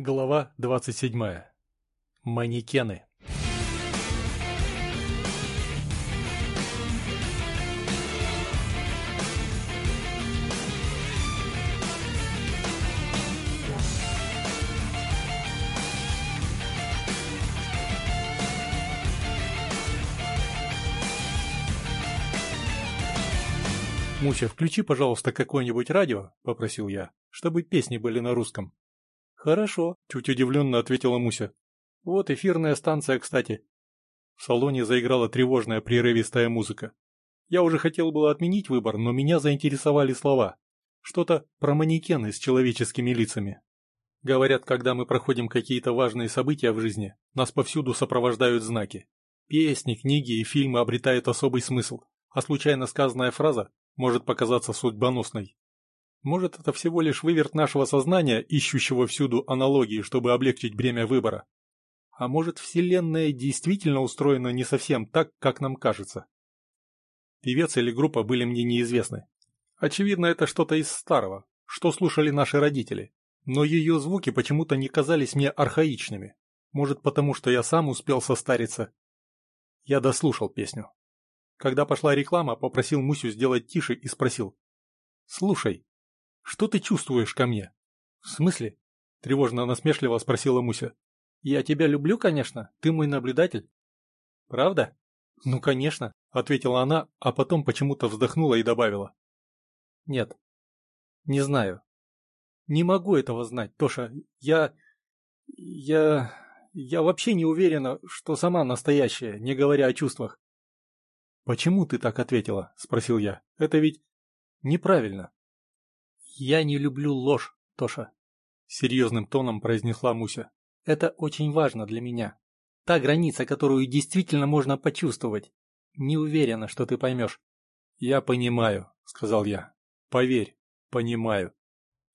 Глава 27. Манекены. «Муся, включи, пожалуйста, какое-нибудь радио», — попросил я, — «чтобы песни были на русском». «Хорошо», — чуть удивленно ответила Муся. «Вот эфирная станция, кстати». В салоне заиграла тревожная прерывистая музыка. Я уже хотел было отменить выбор, но меня заинтересовали слова. Что-то про манекены с человеческими лицами. Говорят, когда мы проходим какие-то важные события в жизни, нас повсюду сопровождают знаки. Песни, книги и фильмы обретают особый смысл, а случайно сказанная фраза может показаться судьбоносной. Может, это всего лишь выверт нашего сознания, ищущего всюду аналогии, чтобы облегчить бремя выбора. А может, Вселенная действительно устроена не совсем так, как нам кажется. Певец или группа были мне неизвестны. Очевидно, это что-то из старого, что слушали наши родители. Но ее звуки почему-то не казались мне архаичными. Может, потому что я сам успел состариться. Я дослушал песню. Когда пошла реклама, попросил Мусю сделать тише и спросил. «Слушай, что ты чувствуешь ко мне?» «В смысле?» — тревожно-насмешливо спросила Муся. «Я тебя люблю, конечно, ты мой наблюдатель». «Правда?» «Ну, конечно», — ответила она, а потом почему-то вздохнула и добавила. «Нет, не знаю. Не могу этого знать, Тоша. Я... я... я вообще не уверена, что сама настоящая, не говоря о чувствах. «Почему ты так ответила?» – спросил я. «Это ведь неправильно». «Я не люблю ложь, Тоша», – серьезным тоном произнесла Муся. «Это очень важно для меня. Та граница, которую действительно можно почувствовать. Не уверена, что ты поймешь». «Я понимаю», – сказал я. «Поверь, понимаю».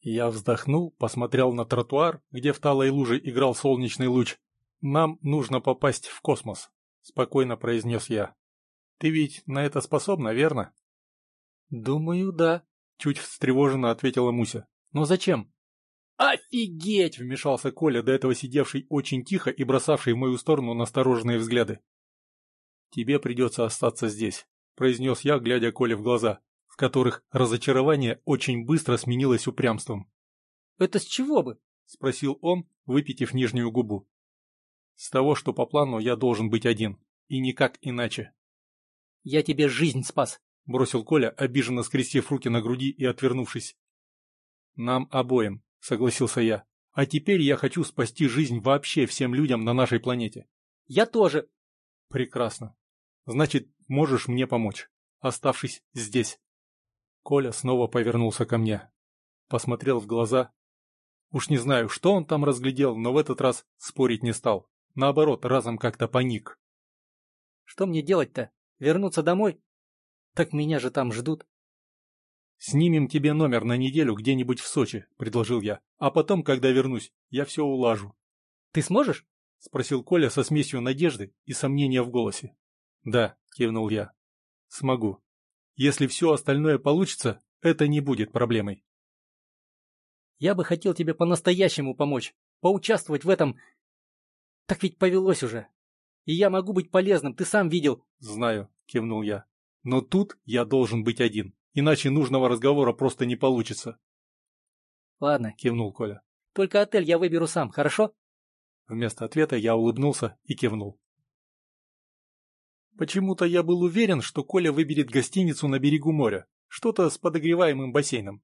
Я вздохнул, посмотрел на тротуар, где в талой луже играл солнечный луч. «Нам нужно попасть в космос», – спокойно произнес я. Ты ведь на это способна, верно? Думаю, да, чуть встревоженно ответила Муся. Но зачем? Офигеть! Вмешался Коля, до этого сидевший очень тихо и бросавший в мою сторону настороженные взгляды. Тебе придется остаться здесь, произнес я, глядя Коле в глаза, в которых разочарование очень быстро сменилось упрямством. Это с чего бы? спросил он, выпитив нижнюю губу. С того, что по плану я должен быть один, и никак иначе. «Я тебе жизнь спас», — бросил Коля, обиженно скрестив руки на груди и отвернувшись. «Нам обоим», — согласился я. «А теперь я хочу спасти жизнь вообще всем людям на нашей планете». «Я тоже». «Прекрасно. Значит, можешь мне помочь, оставшись здесь». Коля снова повернулся ко мне. Посмотрел в глаза. Уж не знаю, что он там разглядел, но в этот раз спорить не стал. Наоборот, разом как-то паник. «Что мне делать-то?» Вернуться домой? Так меня же там ждут. «Снимем тебе номер на неделю где-нибудь в Сочи», — предложил я. «А потом, когда вернусь, я все улажу». «Ты сможешь?» — спросил Коля со смесью надежды и сомнения в голосе. «Да», — кивнул я. «Смогу. Если все остальное получится, это не будет проблемой». «Я бы хотел тебе по-настоящему помочь, поучаствовать в этом. Так ведь повелось уже. И я могу быть полезным, ты сам видел. Знаю, кивнул я. Но тут я должен быть один, иначе нужного разговора просто не получится. Ладно, кивнул Коля. Только отель я выберу сам, хорошо? Вместо ответа я улыбнулся и кивнул. Почему-то я был уверен, что Коля выберет гостиницу на берегу моря, что-то с подогреваемым бассейном.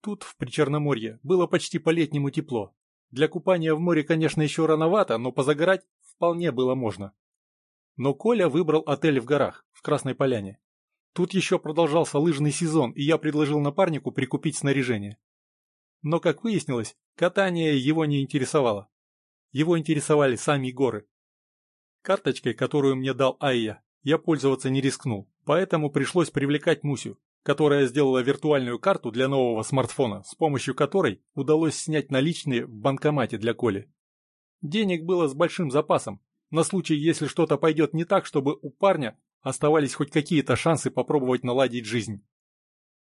Тут, в Причерноморье, было почти по-летнему тепло. Для купания в море, конечно, еще рановато, но позагорать вполне было можно. Но Коля выбрал отель в горах, в Красной Поляне. Тут еще продолжался лыжный сезон, и я предложил напарнику прикупить снаряжение. Но, как выяснилось, катание его не интересовало. Его интересовали сами горы. Карточкой, которую мне дал Айя, я пользоваться не рискнул, поэтому пришлось привлекать Мусю, которая сделала виртуальную карту для нового смартфона, с помощью которой удалось снять наличные в банкомате для Коли. Денег было с большим запасом, на случай, если что-то пойдет не так, чтобы у парня оставались хоть какие-то шансы попробовать наладить жизнь.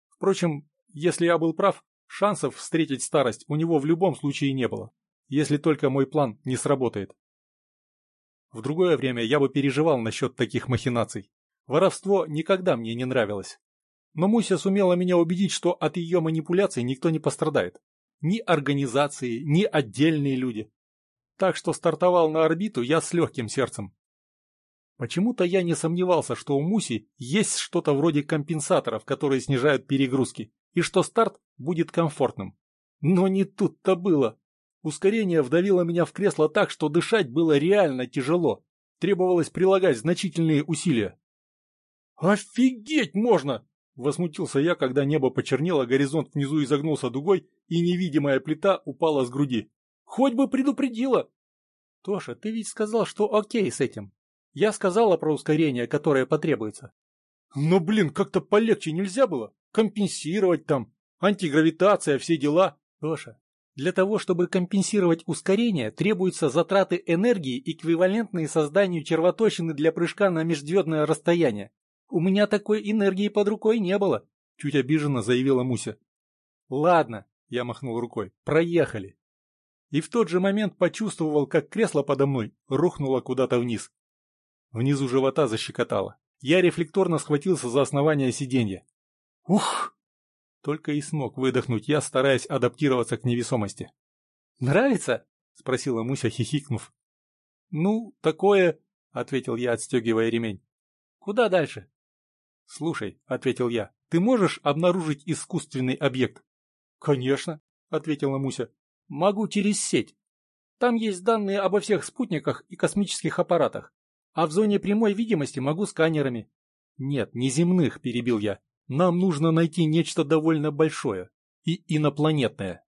Впрочем, если я был прав, шансов встретить старость у него в любом случае не было. если только мой план не сработает. В другое время я бы переживал насчет таких махинаций. Воровство никогда мне не нравилось. Но Муся сумела меня убедить, что от ее манипуляций никто не пострадает. Ни организации, ни отдельные люди. Так что стартовал на орбиту я с легким сердцем. Почему-то я не сомневался, что у Муси есть что-то вроде компенсаторов, которые снижают перегрузки, и что старт будет комфортным. Но не тут-то было. Ускорение вдавило меня в кресло так, что дышать было реально тяжело. Требовалось прилагать значительные усилия. «Офигеть можно!» — возмутился я, когда небо почернело, горизонт внизу изогнулся дугой, и невидимая плита упала с груди. «Хоть бы предупредила!» «Тоша, ты ведь сказал, что окей с этим. Я сказала про ускорение, которое потребуется». «Но, блин, как-то полегче нельзя было? Компенсировать там, антигравитация, все дела?» «Тоша, для того, чтобы компенсировать ускорение, требуются затраты энергии, эквивалентные созданию червоточины для прыжка на межзвездное расстояние. У меня такой энергии под рукой не было, чуть обиженно заявила Муся. Ладно, я махнул рукой, проехали. И в тот же момент почувствовал, как кресло подо мной рухнуло куда-то вниз. Внизу живота защекотало. Я рефлекторно схватился за основание сиденья. Ух! Только и смог выдохнуть я, стараясь адаптироваться к невесомости. «Нравится?» — спросила Муся, хихикнув. «Ну, такое...» — ответил я, отстегивая ремень. «Куда дальше?» «Слушай», — ответил я, — «ты можешь обнаружить искусственный объект?» «Конечно», — ответила Муся. «Могу через сеть. Там есть данные обо всех спутниках и космических аппаратах. А в зоне прямой видимости могу сканерами». «Нет, не земных», — перебил я. Нам нужно найти нечто довольно большое и инопланетное.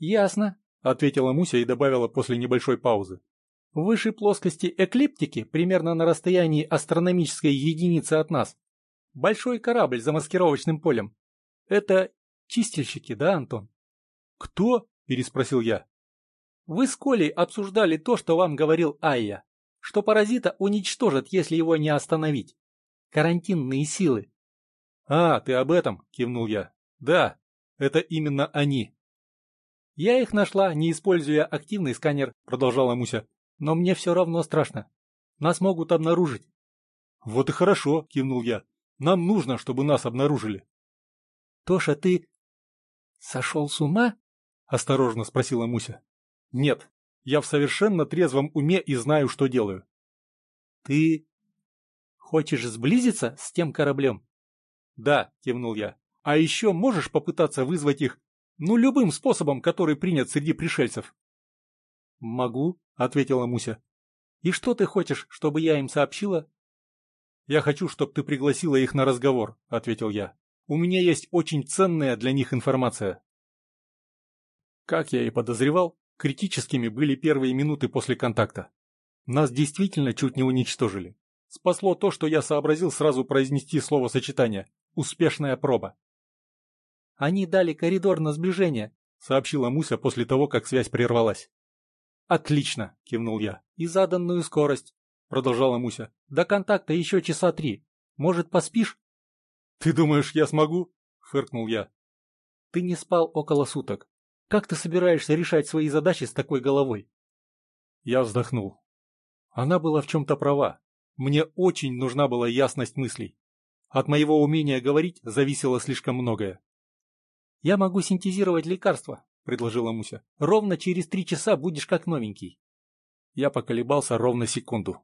Ясно, ответила Муся и добавила после небольшой паузы. В высшей плоскости эклиптики, примерно на расстоянии астрономической единицы от нас, большой корабль за маскировочным полем. Это чистильщики, да, Антон? Кто? Переспросил я. Вы с Колей обсуждали то, что вам говорил Айя, что паразита уничтожат, если его не остановить. Карантинные силы. «А, ты об этом?» – кивнул я. «Да, это именно они». «Я их нашла, не используя активный сканер», – продолжала Муся. «Но мне все равно страшно. Нас могут обнаружить». «Вот и хорошо», – кивнул я. «Нам нужно, чтобы нас обнаружили». «Тоша, ты сошел с ума?» – осторожно спросила Муся. «Нет, я в совершенно трезвом уме и знаю, что делаю». «Ты хочешь сблизиться с тем кораблем?» «Да», — кивнул я. «А еще можешь попытаться вызвать их, ну, любым способом, который принят среди пришельцев?» «Могу», — ответила Муся. «И что ты хочешь, чтобы я им сообщила?» «Я хочу, чтобы ты пригласила их на разговор», — ответил я. «У меня есть очень ценная для них информация». Как я и подозревал, критическими были первые минуты после контакта. Нас действительно чуть не уничтожили. Спасло то, что я сообразил сразу произнести словосочетание Успешная проба. Они дали коридор на сближение, сообщила Муся после того, как связь прервалась. Отлично, кивнул я. И заданную скорость, продолжала Муся. До контакта еще часа три. Может, поспишь? Ты думаешь, я смогу? фыркнул я. Ты не спал около суток. Как ты собираешься решать свои задачи с такой головой? Я вздохнул. Она была в чем-то права. Мне очень нужна была ясность мыслей. От моего умения говорить зависело слишком многое. «Я могу синтезировать лекарства», — предложила Муся. «Ровно через три часа будешь как новенький». Я поколебался ровно секунду.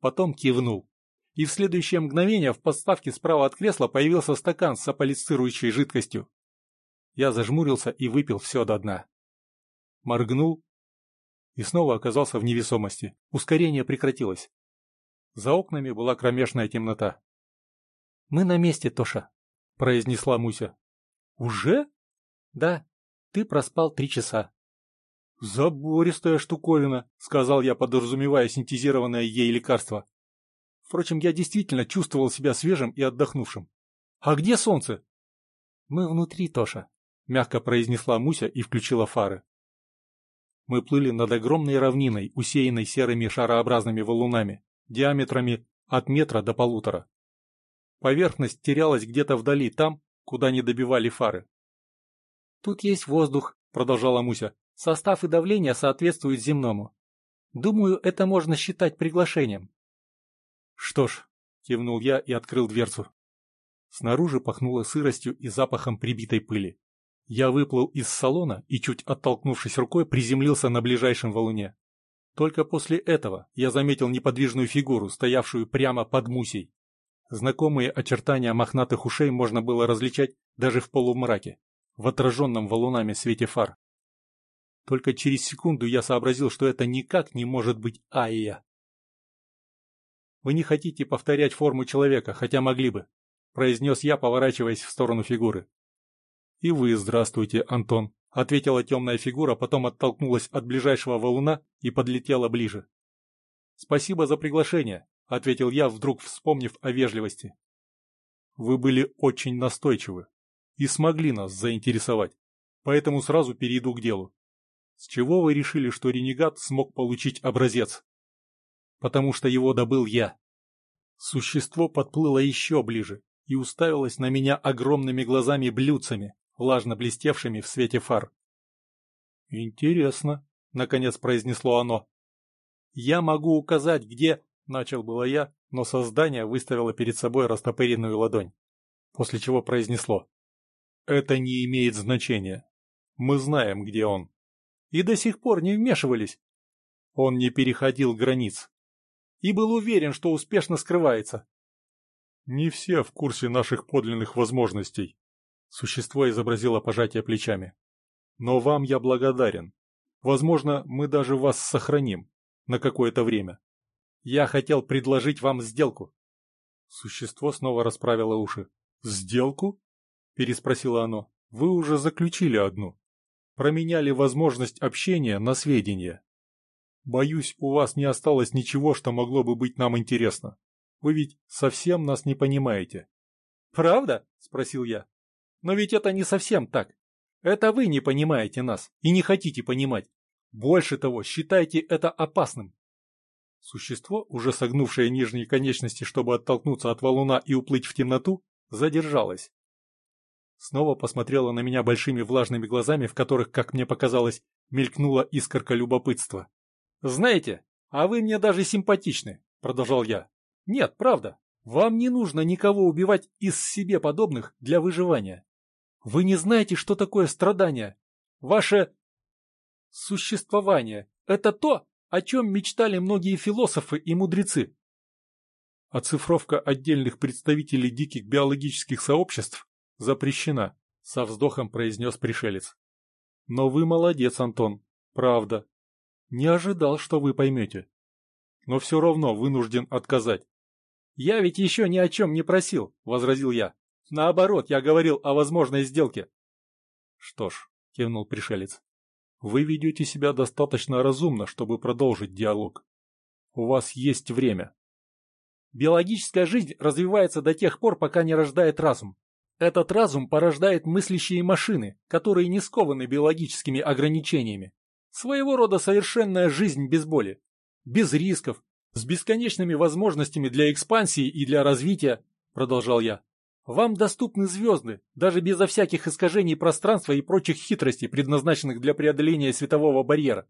Потом кивнул. И в следующее мгновение в подставке справа от кресла появился стакан с аполисцирующей жидкостью. Я зажмурился и выпил все до дна. Моргнул и снова оказался в невесомости. Ускорение прекратилось. За окнами была кромешная темнота. «Мы на месте, Тоша», — произнесла Муся. «Уже?» «Да, ты проспал три часа». «Забористая штуковина», — сказал я, подразумевая синтезированное ей лекарство. Впрочем, я действительно чувствовал себя свежим и отдохнувшим. «А где солнце?» «Мы внутри, Тоша», — мягко произнесла Муся и включила фары. Мы плыли над огромной равниной, усеянной серыми шарообразными валунами, диаметрами от метра до полутора. Поверхность терялась где-то вдали, там, куда не добивали фары. «Тут есть воздух», — продолжала Муся. Состав и давление соответствуют земному. Думаю, это можно считать приглашением. Что ж, кивнул я и открыл дверцу. Снаружи пахнуло сыростью и запахом прибитой пыли. Я выплыл из салона и, чуть оттолкнувшись рукой, приземлился на ближайшем валуне. Только после этого я заметил неподвижную фигуру, стоявшую прямо под мусей. Знакомые очертания мохнатых ушей можно было различать даже в полумраке, в отраженном валунами свете фар. Только через секунду я сообразил, что это никак не может быть Айя. «Вы не хотите повторять форму человека, хотя могли бы», — произнес я, поворачиваясь в сторону фигуры. «И вы здравствуйте, Антон», — ответила темная фигура, потом оттолкнулась от ближайшего валуна и подлетела ближе. «Спасибо за приглашение», — ответил я, вдруг вспомнив о вежливости. «Вы были очень настойчивы и смогли нас заинтересовать, поэтому сразу перейду к делу. С чего вы решили, что ренегат смог получить образец?» «Потому что его добыл я». Существо подплыло еще ближе и уставилось на меня огромными глазами-блюдцами, влажно блестевшими в свете фар. «Интересно», — наконец произнесло оно. «Я могу указать, где...» — начал было я, но создание выставило перед собой растопыренную ладонь, после чего произнесло. «Это не имеет значения. Мы знаем, где он. И до сих пор не вмешивались. Он не переходил границ. И был уверен, что успешно скрывается. Не все в курсе наших подлинных возможностей. Существо изобразило пожатие плечами. Но вам я благодарен. Возможно, мы даже вас сохраним. На какое-то время. Я хотел предложить вам сделку. Существо снова расправило уши. «Сделку?» – переспросило оно. «Вы уже заключили одну. Променяли возможность общения на сведения. Боюсь, у вас не осталось ничего, что могло бы быть нам интересно. Вы ведь совсем нас не понимаете». «Правда?» – спросил я. Но ведь это не совсем так. Это вы не понимаете нас и не хотите понимать. Больше того, считайте это опасным. Существо, уже согнувшее нижние конечности, чтобы оттолкнуться от валуна и уплыть в темноту, задержалось. Снова посмотрело на меня большими влажными глазами, в которых, как мне показалось, мелькнула искорка любопытства. «Знаете, а вы мне даже симпатичны», — продолжал я. «Нет, правда, вам не нужно никого убивать из себе подобных для выживания. Вы не знаете, что такое страдание. Ваше существование – это то, о чем мечтали многие философы и мудрецы. Оцифровка отдельных представителей диких биологических сообществ запрещена, со вздохом произнес пришелец. Но вы молодец, Антон, правда. Не ожидал, что вы поймете. Но все равно вынужден отказать. Я ведь еще ни о чем не просил, возразил я. Наоборот, я говорил о возможной сделке. Что ж, кивнул пришелец, вы ведете себя достаточно разумно, чтобы продолжить диалог. У вас есть время. Биологическая жизнь развивается до тех пор, пока не рождает разум. Этот разум порождает мыслящие машины, которые не скованы биологическими ограничениями. Своего рода совершенная жизнь без боли, без рисков, с бесконечными возможностями для экспансии и для развития, продолжал я. Вам доступны звезды, даже безо всяких искажений пространства и прочих хитростей, предназначенных для преодоления светового барьера.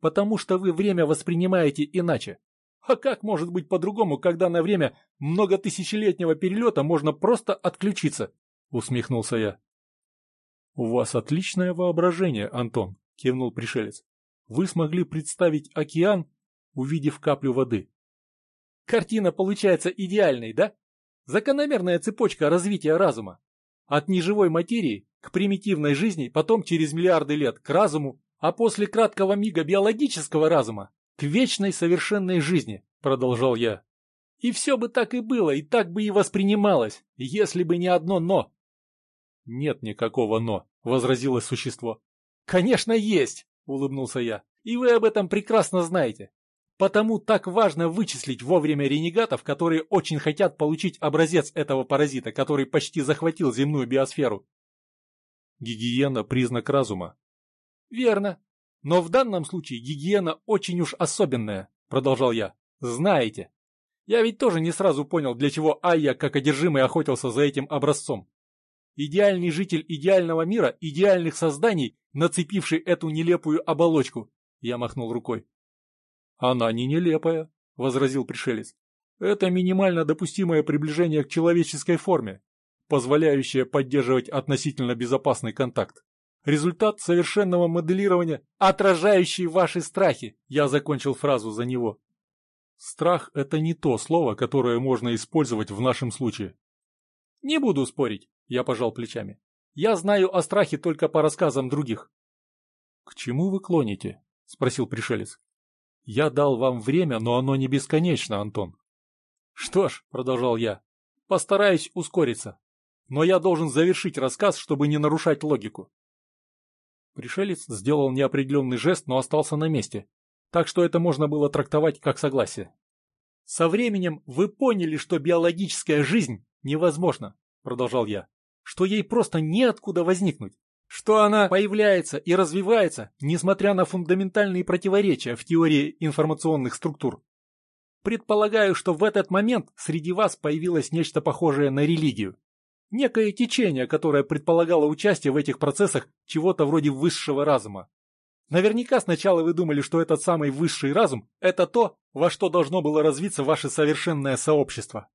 Потому что вы время воспринимаете иначе. А как может быть по-другому, когда на время многотысячелетнего перелета можно просто отключиться? Усмехнулся я. У вас отличное воображение, Антон, кивнул пришелец. Вы смогли представить океан, увидев каплю воды. Картина получается идеальной, да? Закономерная цепочка развития разума. От неживой материи к примитивной жизни, потом через миллиарды лет к разуму, а после краткого мига биологического разума к вечной совершенной жизни, продолжал я. И все бы так и было, и так бы и воспринималось, если бы не одно «но». «Нет никакого «но», — возразило существо. «Конечно есть», — улыбнулся я, — «и вы об этом прекрасно знаете. Потому так важно вычислить вовремя ренегатов, которые очень хотят получить образец этого паразита, который почти захватил земную биосферу. Гигиена – признак разума. Верно. Но в данном случае гигиена очень уж особенная, продолжал я. Знаете. Я ведь тоже не сразу понял, для чего Айя как одержимый охотился за этим образцом. Идеальный житель идеального мира, идеальных созданий нацепивший эту нелепую оболочку. Я махнул рукой. Она не нелепая, возразил пришелец. Это минимально допустимое приближение к человеческой форме, позволяющее поддерживать относительно безопасный контакт. Результат совершенного моделирования, отражающий ваши страхи. Я закончил фразу за него. Страх – это не то слово, которое можно использовать в нашем случае. Не буду спорить, я пожал плечами. Я знаю о страхе только по рассказам других. К чему вы клоните? Спросил пришелец. Я дал вам время, но оно не бесконечно, Антон. Что ж, продолжал я, постараюсь ускориться. Но я должен завершить рассказ, чтобы не нарушать логику. Пришелец сделал неопределенный жест, но остался на месте, так что это можно было трактовать как согласие. «Со временем вы поняли, что биологическая жизнь невозможна», — продолжал я, «что ей просто неоткуда возникнуть, что она появляется и развивается, несмотря на фундаментальные противоречия в теории информационных структур. Предполагаю, что в этот момент среди вас появилось нечто похожее на религию. Некое течение, которое предполагало участие в этих процессах чего-то вроде высшего разума. Наверняка сначала вы думали, что этот самый высший разум – это то, во что должно было развиться ваше совершенное сообщество.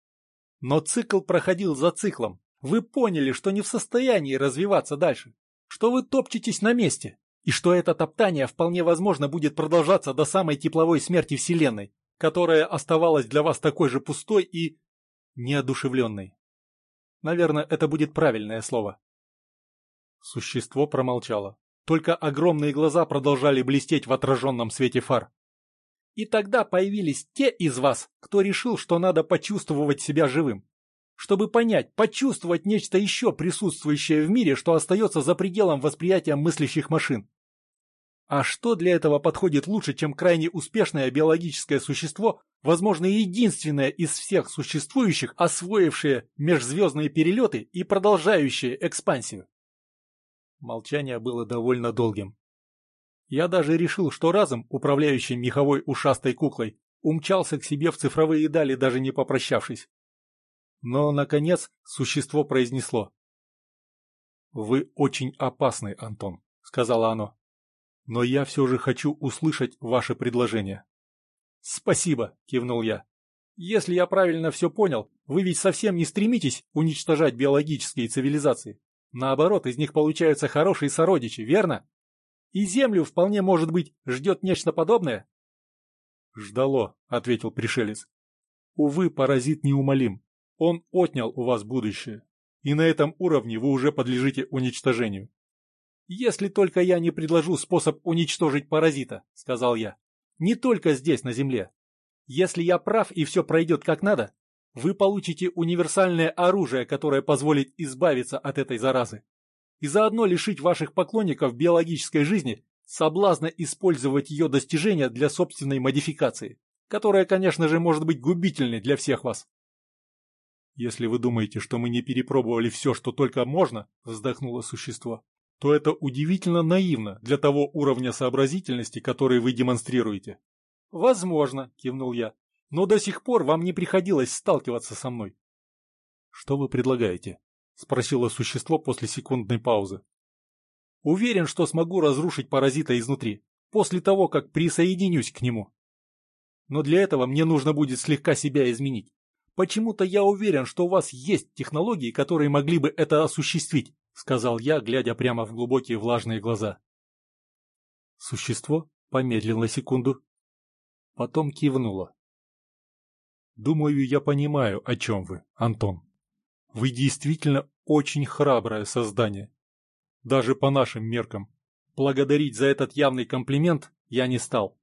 Но цикл проходил за циклом. Вы поняли, что не в состоянии развиваться дальше, что вы топчетесь на месте, и что это топтание вполне возможно будет продолжаться до самой тепловой смерти Вселенной, которая оставалась для вас такой же пустой и неодушевленной. Наверное, это будет правильное слово. Существо промолчало. Только огромные глаза продолжали блестеть в отраженном свете фар. И тогда появились те из вас, кто решил, что надо почувствовать себя живым. Чтобы понять, почувствовать нечто еще присутствующее в мире, что остается за пределом восприятия мыслящих машин. А что для этого подходит лучше, чем крайне успешное биологическое существо, возможно, единственное из всех существующих, освоившее межзвездные перелеты и продолжающее экспансию? Молчание было довольно долгим. Я даже решил, что разум, управляющий меховой ушастой куклой, умчался к себе в цифровые дали, даже не попрощавшись. Но, наконец, существо произнесло. «Вы очень опасны, Антон», — сказала оно. «Но я все же хочу услышать ваше предложение». «Спасибо», — кивнул я. «Если я правильно все понял, вы ведь совсем не стремитесь уничтожать биологические цивилизации. Наоборот, из них получаются хорошие сородичи, верно? И Землю, вполне может быть, ждет нечто подобное? «Ждало», — ответил пришелец. «Увы, паразит неумолим. Он отнял у вас будущее, и на этом уровне вы уже подлежите уничтожению». «Если только я не предложу способ уничтожить паразита», — сказал я. «Не только здесь, на Земле. Если я прав и все пройдет как надо, вы получите универсальное оружие, которое позволит избавиться от этой заразы. И заодно лишить ваших поклонников биологической жизни соблазна использовать ее достижения для собственной модификации, которая, конечно же, может быть губительной для всех вас. «Если вы думаете, что мы не перепробовали все, что только можно», — вздохнуло существо, то это удивительно наивно для того уровня сообразительности, который вы демонстрируете. «Возможно», — кивнул я, но до сих пор вам не приходилось сталкиваться со мной. — Что вы предлагаете? — спросило существо после секундной паузы. — Уверен, что смогу разрушить паразита изнутри, после того, как присоединюсь к нему. Но для этого мне нужно будет слегка себя изменить. Почему-то я уверен, что у вас есть технологии, которые могли бы это осуществить, — сказал я, глядя прямо в глубокие влажные глаза. Существо помедлило секунду, потом кивнуло. Думаю, я понимаю, о чем вы, Антон. Вы действительно очень храброе создание. Даже по нашим меркам. Благодарить за этот явный комплимент я не стал.